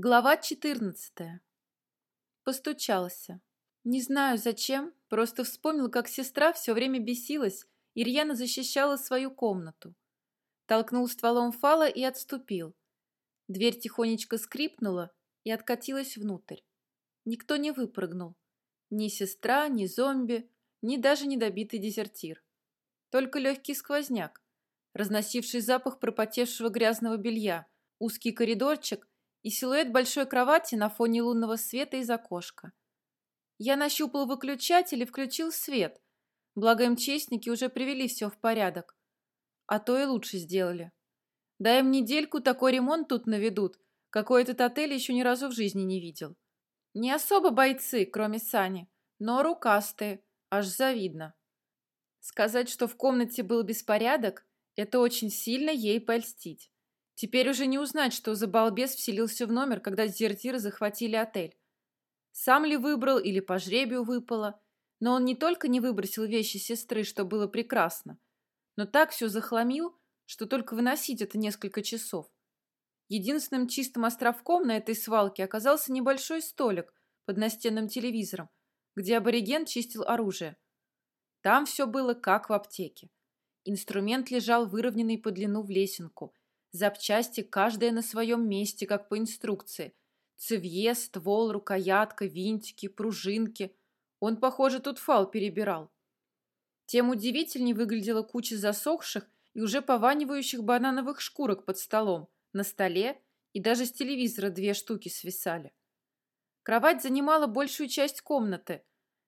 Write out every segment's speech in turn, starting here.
Глава 14. Постучался. Не знаю зачем, просто вспомнил, как сестра все время бесилась и рьяно защищала свою комнату. Толкнул стволом фала и отступил. Дверь тихонечко скрипнула и откатилась внутрь. Никто не выпрыгнул. Ни сестра, ни зомби, ни даже недобитый дезертир. Только легкий сквозняк, разносивший запах пропотевшего грязного белья, узкий коридорчик и силуэт большой кровати на фоне лунного света из окошка. Я нащупал выключатель и включил свет, благо МЧСники уже привели все в порядок. А то и лучше сделали. Дай им недельку, такой ремонт тут наведут, какой этот отель еще ни разу в жизни не видел. Не особо бойцы, кроме Сани, но рукастые, аж завидно. Сказать, что в комнате был беспорядок, это очень сильно ей польстить. Теперь уже не узнать, что за балбес вселился в номер, когда дезертиры захватили отель. Сам ли выбрал или по жребию выпало, но он не только не выбросил вещи сестры, что было прекрасно, но так все захламил, что только выносить это несколько часов. Единственным чистым островком на этой свалке оказался небольшой столик под настенным телевизором, где абориген чистил оружие. Там все было как в аптеке. Инструмент лежал выровненный по длину в лесенку, Запчасти каждая на своем месте, как по инструкции. Цевье, ствол, рукоятка, винтики, пружинки. Он, похоже, тут фал перебирал. Тем удивительнее выглядела куча засохших и уже пованивающих банановых шкурок под столом, на столе и даже с телевизора две штуки свисали. Кровать занимала большую часть комнаты,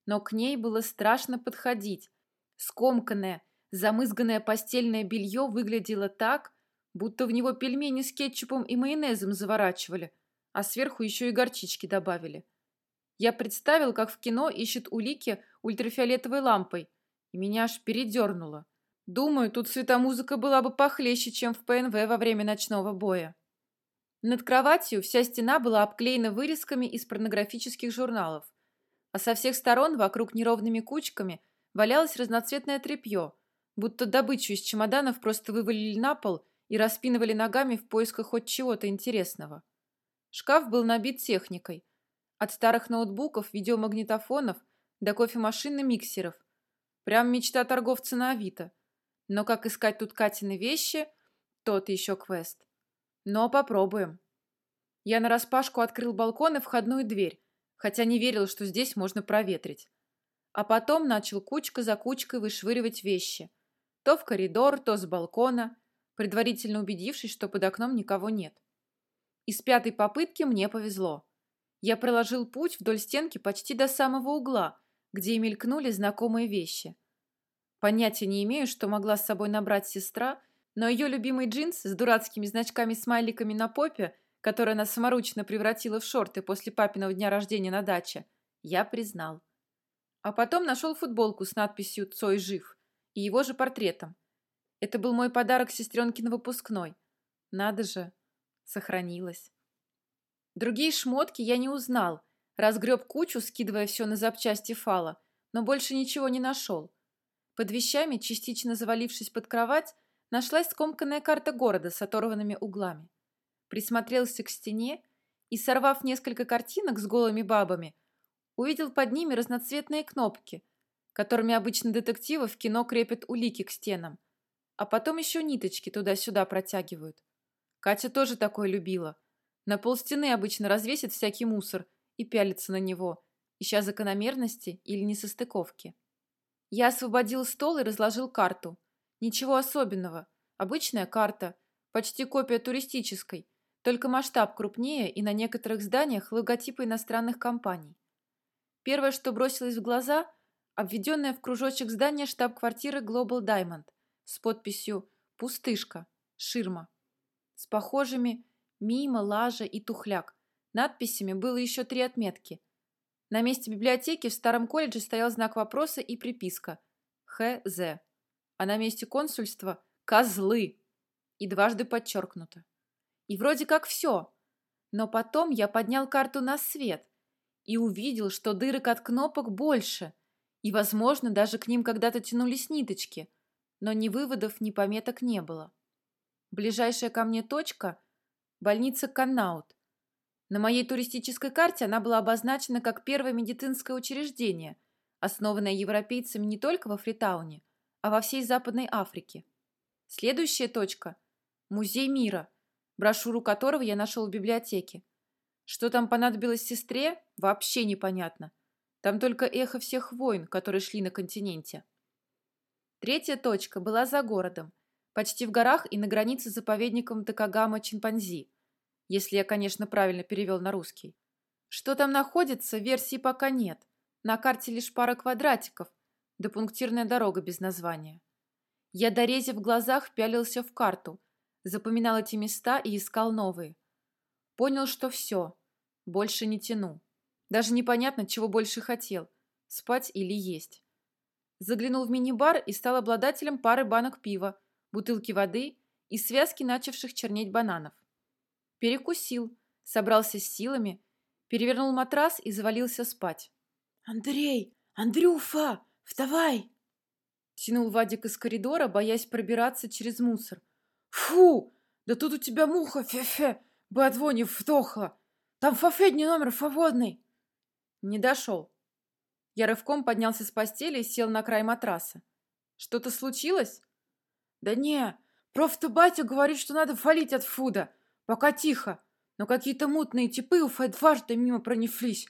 но к ней было страшно подходить. Скомканное, замызганное постельное белье выглядело так, будто в него пельмени с кетчупом и майонезом заворачивали, а сверху еще и горчички добавили. Я представил, как в кино ищет улики ультрафиолетовой лампой, и меня аж передернуло. Думаю, тут светомузыка была бы похлеще, чем в ПНВ во время ночного боя. Над кроватью вся стена была обклеена вырезками из порнографических журналов, а со всех сторон вокруг неровными кучками валялось разноцветное тряпье, будто добычу из чемоданов просто вывалили на пол и распинывали ногами в поисках хоть чего-то интересного. Шкаф был набит техникой. От старых ноутбуков, видеомагнитофонов до кофемашин и миксеров. Прям мечта торговца на Авито. Но как искать тут Катины вещи, тот еще квест. Но попробуем. Я нараспашку открыл балкон и входную дверь, хотя не верил, что здесь можно проветрить. А потом начал кучка за кучкой вышвыривать вещи. То в коридор, то с балкона – предварительно убедившись, что под окном никого нет. Из пятой попытки мне повезло. Я проложил путь вдоль стенки почти до самого угла, где и мелькнули знакомые вещи. Понятия не имею, что могла с собой набрать сестра, но ее любимый джинс с дурацкими значками-смайликами на попе, который она саморучно превратила в шорты после папиного дня рождения на даче, я признал. А потом нашел футболку с надписью «Цой жив» и его же портретом. Это был мой подарок сестренке на выпускной. Надо же, сохранилось. Другие шмотки я не узнал. Разгреб кучу, скидывая все на запчасти фала, но больше ничего не нашел. Под вещами, частично завалившись под кровать, нашлась скомканная карта города с оторванными углами. Присмотрелся к стене и, сорвав несколько картинок с голыми бабами, увидел под ними разноцветные кнопки, которыми обычно детективы в кино крепят улики к стенам – а потом еще ниточки туда-сюда протягивают. Катя тоже такое любила. На полстены обычно развесит всякий мусор и пялится на него, ища закономерности или несостыковки. Я освободил стол и разложил карту. Ничего особенного. Обычная карта, почти копия туристической, только масштаб крупнее и на некоторых зданиях логотипы иностранных компаний. Первое, что бросилось в глаза – обведенное в кружочек здание штаб-квартиры Global Diamond – с подписью «Пустышка. Ширма». С похожими «Мимо», «Лажа» и «Тухляк» надписями было еще три отметки. На месте библиотеки в старом колледже стоял знак вопроса и приписка «ХЗ», а на месте консульства «Козлы» и дважды подчеркнуто. И вроде как все. Но потом я поднял карту на свет и увидел, что дырок от кнопок больше, и, возможно, даже к ним когда-то тянулись ниточки – но ни выводов, ни пометок не было. Ближайшая ко мне точка – больница Каннаут. На моей туристической карте она была обозначена как первое медицинское учреждение, основанное европейцами не только во Фритауне, а во всей Западной Африке. Следующая точка – Музей мира, брошюру которого я нашел в библиотеке. Что там понадобилось сестре, вообще непонятно. Там только эхо всех войн, которые шли на континенте. Третья точка была за городом, почти в горах и на границе с заповедником Такагама-Чимпанзи, если я, конечно, правильно перевел на русский. Что там находится, версии пока нет. На карте лишь пара квадратиков, да пунктирная дорога без названия. Я, дорезив в глазах, пялился в карту, запоминал эти места и искал новые. Понял, что все, больше не тяну. Даже непонятно, чего больше хотел – спать или есть. Заглянул в мини-бар и стал обладателем пары банок пива, бутылки воды и связки начавших чернеть бананов. Перекусил, собрался с силами, перевернул матрас и завалился спать. «Андрей! Андрюфа! Вставай!» Тянул Вадик из коридора, боясь пробираться через мусор. «Фу! Да тут у тебя муха, фе-фе, вони вдохла! Там фафедний номер свободный!» Не дошел. Я рывком поднялся с постели и сел на край матраса. «Что-то случилось?» «Да не, просто батя говорит, что надо фалить от фуда. Пока тихо, но какие-то мутные типы у Фэд дважды мимо пронеслись.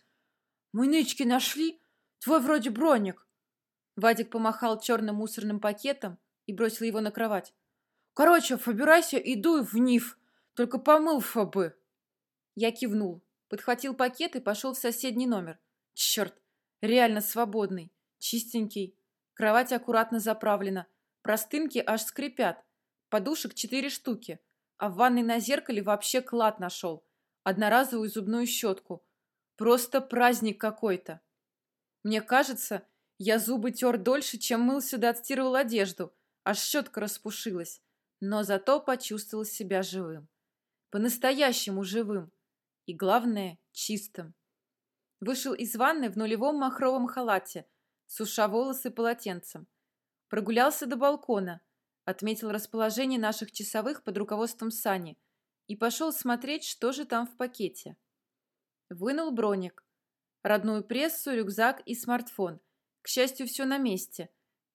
Мы нычки нашли, твой вроде броник». Вадик помахал черным мусорным пакетом и бросил его на кровать. «Короче, побирайся и дуй в НИФ, только помыл бы». Я кивнул, подхватил пакет и пошел в соседний номер. Черт, реально свободный, чистенький. Кровать аккуратно заправлена, Простынки аж скрипят. Подушек четыре штуки. А в ванной на зеркале вообще клад нашел. Одноразовую зубную щетку. Просто праздник какой-то. Мне кажется, я зубы тер дольше, чем мылся да отстирывал одежду. Аж щетка распушилась. Но зато почувствовал себя живым. По-настоящему живым. И главное, чистым. Вышел из ванны в нулевом махровом халате, суша волосы полотенцем. Прогулялся до балкона, отметил расположение наших часовых под руководством Сани и пошел смотреть, что же там в пакете. Вынул броник, родную прессу, рюкзак и смартфон. К счастью, все на месте.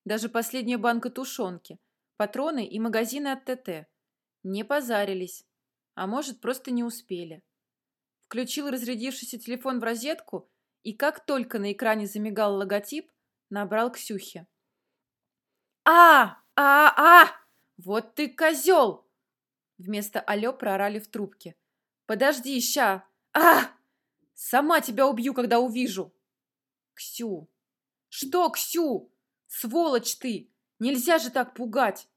Даже последняя банка тушенки, патроны и магазины от ТТ. Не позарились. А может, просто не успели. Включил разрядившийся телефон в розетку и как только на экране замигал логотип, набрал Ксюхе. «А! А! А! Вот ты козел!» Вместо «алло» проорали в трубке. «Подожди, ща! А! Сама тебя убью, когда увижу!» «Ксю!» «Что, Ксю? Сволочь ты! Нельзя же так пугать!»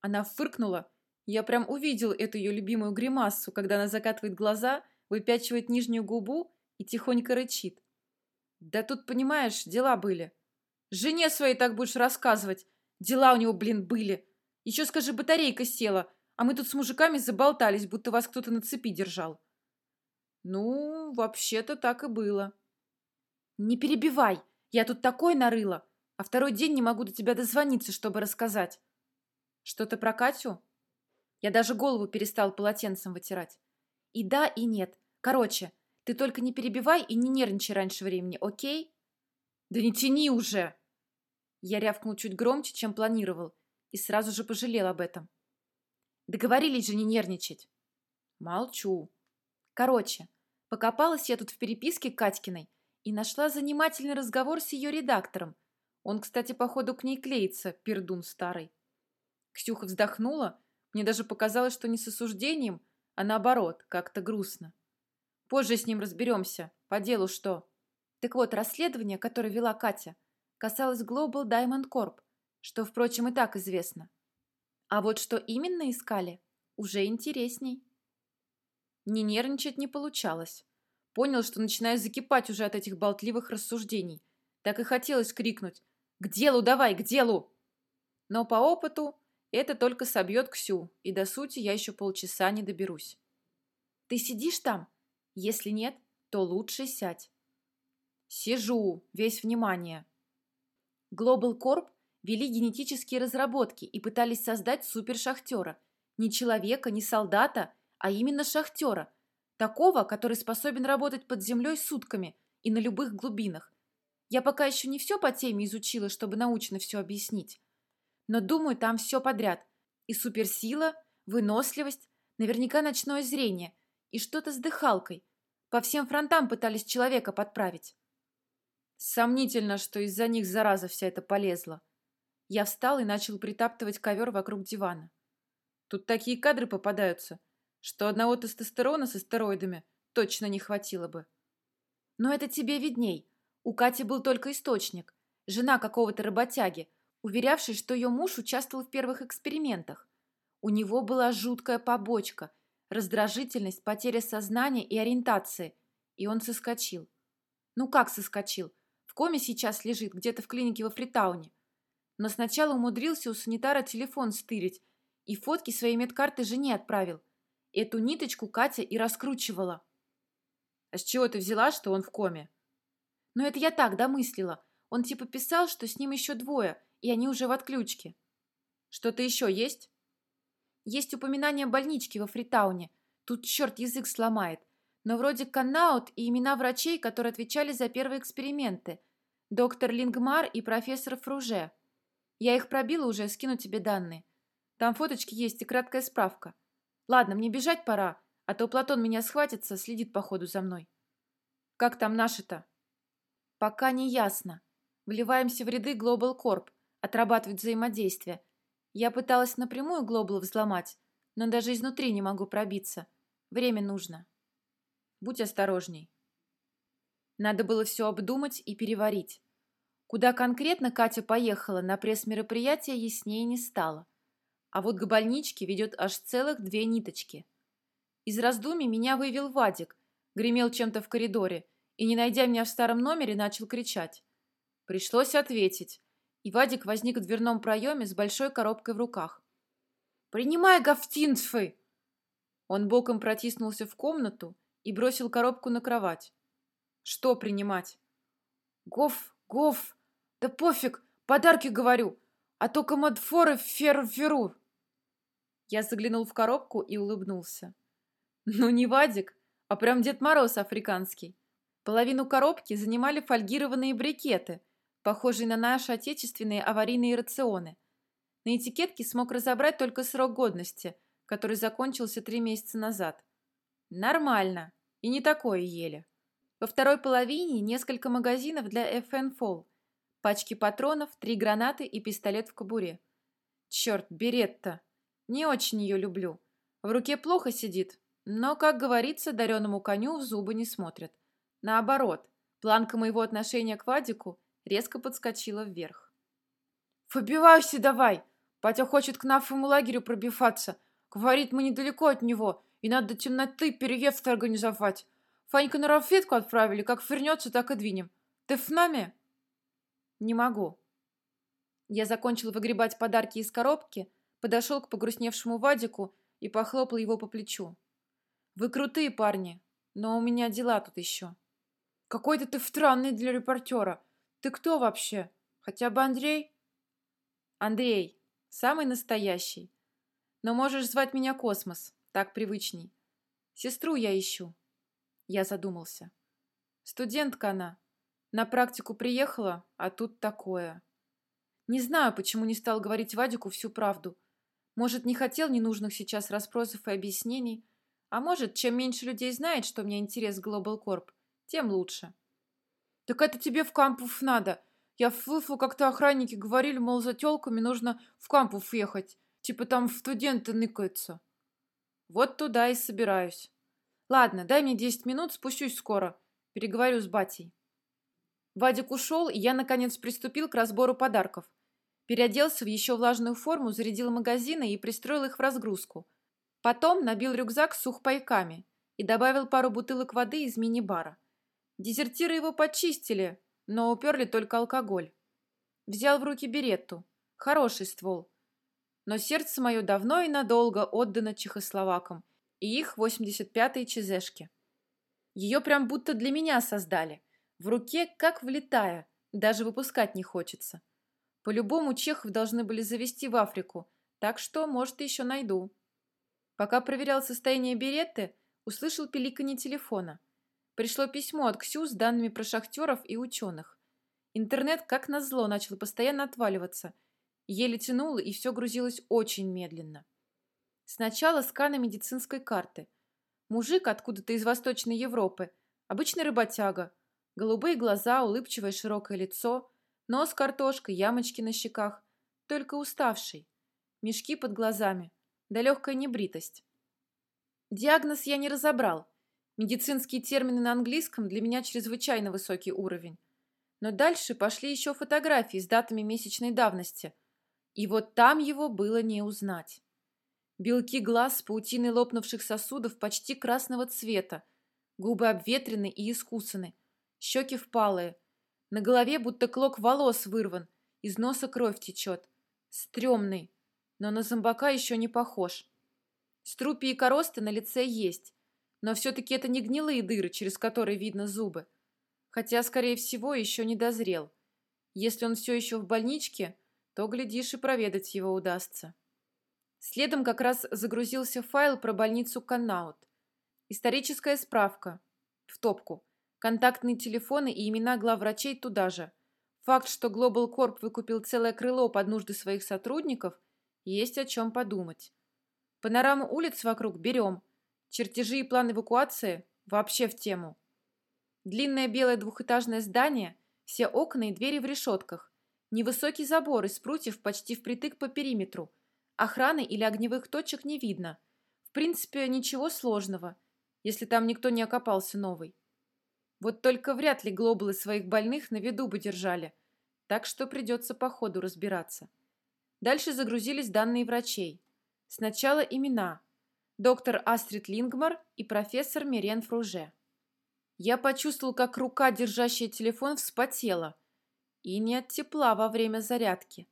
Она фыркнула. Я прям увидел эту ее любимую гримассу, когда она закатывает глаза, выпячивает нижнюю губу и тихонько рычит. «Да тут, понимаешь, дела были. Жене своей так будешь рассказывать, Дела у него, блин, были. Еще скажи, батарейка села, а мы тут с мужиками заболтались, будто вас кто-то на цепи держал. Ну, вообще-то так и было. Не перебивай, я тут такой нарыла, а второй день не могу до тебя дозвониться, чтобы рассказать. Что-то про Катю? Я даже голову перестал полотенцем вытирать. И да, и нет. Короче, ты только не перебивай и не нервничай раньше времени, окей? Да не тяни уже! Я рявкнул чуть громче, чем планировал, и сразу же пожалел об этом. Договорились же не нервничать. Молчу. Короче, покопалась я тут в переписке Катькиной и нашла занимательный разговор с ее редактором. Он, кстати, походу к ней клеится, пердун старый. Ксюха вздохнула. Мне даже показалось, что не с осуждением, а наоборот, как-то грустно. Позже с ним разберемся. По делу что? Так вот, расследование, которое вела Катя – касалось Global Diamond Corp, что, впрочем, и так известно. А вот что именно искали, уже интересней. Не нервничать не получалось. Понял, что начинаю закипать уже от этих болтливых рассуждений. Так и хотелось крикнуть «К делу давай, к делу!» Но по опыту это только собьет Ксю, и до сути я еще полчаса не доберусь. «Ты сидишь там? Если нет, то лучше сядь». «Сижу, весь внимание», Global Corp вели генетические разработки и пытались создать супершахтера. Не человека, не солдата, а именно шахтера. Такого, который способен работать под землей сутками и на любых глубинах. Я пока еще не все по теме изучила, чтобы научно все объяснить. Но думаю, там все подряд. И суперсила, выносливость, наверняка ночное зрение и что-то с дыхалкой. По всем фронтам пытались человека подправить. Сомнительно, что из-за них зараза вся эта полезла. Я встал и начал притаптывать ковер вокруг дивана. Тут такие кадры попадаются, что одного тестостерона с стероидами точно не хватило бы. Но это тебе видней. У Кати был только источник. Жена какого-то работяги, уверявший, что ее муж участвовал в первых экспериментах. У него была жуткая побочка, раздражительность, потеря сознания и ориентации, и он соскочил. Ну как соскочил? В коме сейчас лежит, где-то в клинике во Фритауне. Но сначала умудрился у санитара телефон стырить и фотки своей медкарты жене отправил. Эту ниточку Катя и раскручивала. А с чего ты взяла, что он в коме? Ну это я так домыслила. Он типа писал, что с ним еще двое, и они уже в отключке. Что-то еще есть? Есть упоминание больнички во Фритауне. Тут черт язык сломает. Но вроде канаут и имена врачей, которые отвечали за первые эксперименты. Доктор Лингмар и профессор Фруже. Я их пробила уже, скину тебе данные. Там фоточки есть и краткая справка. Ладно, мне бежать пора, а то Платон меня схватится, следит по ходу за мной. Как там наши-то? Пока не ясно. Вливаемся в ряды Global Corp отрабатывать взаимодействие. Я пыталась напрямую глобал взломать, но даже изнутри не могу пробиться. Время нужно. Будь осторожней. Надо было все обдумать и переварить. Куда конкретно Катя поехала на пресс-мероприятие, яснее не стало. А вот к больничке ведет аж целых две ниточки. Из раздумий меня вывел Вадик, гремел чем-то в коридоре и, не найдя меня в старом номере, начал кричать. Пришлось ответить и Вадик возник в дверном проеме с большой коробкой в руках. «Принимай гафтинцфы!» Он боком протиснулся в комнату и бросил коробку на кровать. «Что принимать?» «Гоф, гоф! Да пофиг, подарки говорю, а то комодфоры фер-феру!» Я заглянул в коробку и улыбнулся. «Ну, не Вадик, а прям Дед Мороз африканский. Половину коробки занимали фольгированные брикеты – похожий на наши отечественные аварийные рационы. На этикетке смог разобрать только срок годности, который закончился три месяца назад. Нормально. И не такое ели. Во второй половине несколько магазинов для FN Fall, пачки патронов, три гранаты и пистолет в кобуре. Черт, беретта. Не очень ее люблю. В руке плохо сидит, но, как говорится, дареному коню в зубы не смотрят. Наоборот, планка моего отношения к Вадику резко подскочила вверх. «Выбивайся давай! Батя хочет к нашему лагерю пробиваться. Говорит, мы недалеко от него, и надо до темноты переезд организовать. Фанька на рафетку отправили, как вернется, так и двинем. Ты в нами?» «Не могу». Я закончил выгребать подарки из коробки, подошел к погрустневшему Вадику и похлопал его по плечу. «Вы крутые парни, но у меня дела тут еще». «Какой-то ты странный для репортера. Ты кто вообще? Хотя бы Андрей? Андрей. Самый настоящий. Но можешь звать меня Космос. Так привычней. Сестру я ищу. Я задумался. Студентка она. На практику приехала, а тут такое. Не знаю, почему не стал говорить Вадику всю правду. Может, не хотел ненужных сейчас расспросов и объяснений, а может, чем меньше людей знает, что у меня интерес Global Corp, тем лучше. «Так это тебе в кампус надо. Я слышал, как-то охранники говорили, мол, за телками нужно в кампус ехать. Типа там студенты ныкаются». «Вот туда и собираюсь. Ладно, дай мне десять минут, спущусь скоро. Переговорю с батей». Вадик ушел, и я, наконец, приступил к разбору подарков. Переоделся в еще влажную форму, зарядил магазины и пристроил их в разгрузку. Потом набил рюкзак сухпайками и добавил пару бутылок воды из мини-бара. Дезертиры его почистили, но уперли только алкоголь. Взял в руки беретту. Хороший ствол. Но сердце мое давно и надолго отдано чехословакам и их 85-й чезешке. Ее прям будто для меня создали. В руке, как влетая, даже выпускать не хочется. По-любому чехов должны были завести в Африку, так что, может, еще найду. Пока проверял состояние беретты, Услышал пиликанье телефона. Пришло письмо от Ксю с данными про шахтеров и ученых. Интернет, как назло, начал постоянно отваливаться. Еле тянуло, и все грузилось очень медленно. Сначала сканы медицинской карты. Мужик откуда-то из Восточной Европы, обычный работяга, голубые глаза, улыбчивое широкое лицо, нос картошкой, ямочки на щеках, только уставший, мешки под глазами, да легкая небритость. Диагноз я не разобрал. Медицинские термины на английском для меня чрезвычайно высокий уровень. Но дальше пошли еще фотографии с датами месячной давности. И вот там его было не узнать. Белки глаз с паутиной лопнувших сосудов почти красного цвета, губы обветрены и искусаны, щеки впалые, на голове будто клок волос вырван, из носа кровь течет. Стремный, но на зомбака еще не похож. Струпья и коросты на лице есть, но все-таки это не гнилые дыры, через которые видно зубы. Хотя, скорее всего, еще не дозрел. Если он все еще в больничке, то, глядишь, и проведать его удастся. Следом как раз загрузился файл про больницу Канаут. Историческая справка. В топку. Контактные телефоны и имена главврачей туда же. Факт, что Global Corp выкупил целое крыло под нужды своих сотрудников, есть о чем подумать. Панораму улиц вокруг берем. Чертежи и план эвакуации вообще в тему. Длинное белое двухэтажное здание, все окна и двери в решетках. Невысокий забор из прутьев почти впритык по периметру – Охраны или огневых точек не видно. В принципе, ничего сложного, если там никто не окопался новый. Вот только вряд ли глобалы своих больных на виду бы держали, так что придется по ходу разбираться. Дальше загрузились данные врачей. Сначала имена. Доктор Астрид Лингмар и профессор Мирен Фруже. Я почувствовал, как рука, держащая телефон, вспотела. И не от тепла во время зарядки.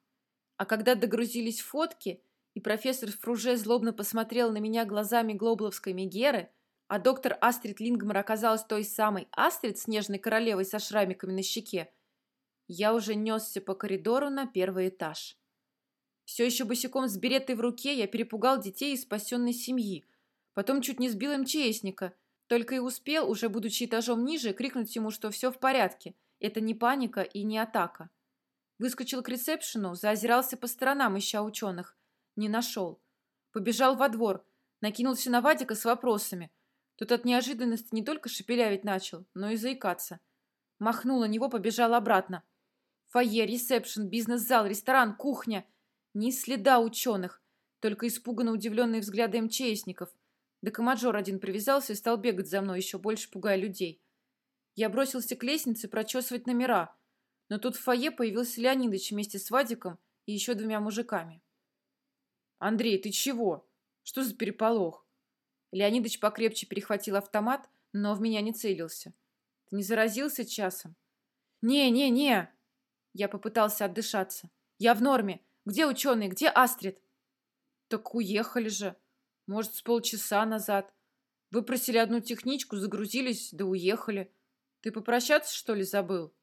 А когда догрузились фотки, и профессор Фруже злобно посмотрел на меня глазами глобловской Мегеры, а доктор Астрид Лингмар оказалась той самой Астрид, снежной королевой со шрамиками на щеке, я уже несся по коридору на первый этаж. Все еще босиком с беретой в руке я перепугал детей из спасенной семьи, потом чуть не сбил МЧСника, только и успел, уже будучи этажом ниже, крикнуть ему, что все в порядке, это не паника и не атака. Выскочил к ресепшену, заозирался по сторонам, ища ученых, не нашел. Побежал во двор, накинулся на Вадика с вопросами. Тот от неожиданности не только шепелявить начал, но и заикаться. Махнул на него, побежал обратно. Фойе, ресепшн, бизнес-зал, ресторан, кухня. Ни следа ученых, только испуганно удивленные взгляды МЧСников. Да комаджор один привязался и стал бегать за мной, еще больше пугая людей. Я бросился к лестнице прочесывать номера, но тут в фойе появился Леонидович вместе с Вадиком и еще двумя мужиками. «Андрей, ты чего? Что за переполох?» Леонидыч покрепче перехватил автомат, но в меня не целился. «Ты не заразился часом?» «Не, не, не!» Я попытался отдышаться. «Я в норме. Где ученые? Где Астрид?» «Так уехали же. Может, с полчаса назад. Выпросили одну техничку, загрузились, да уехали. Ты попрощаться, что ли, забыл?»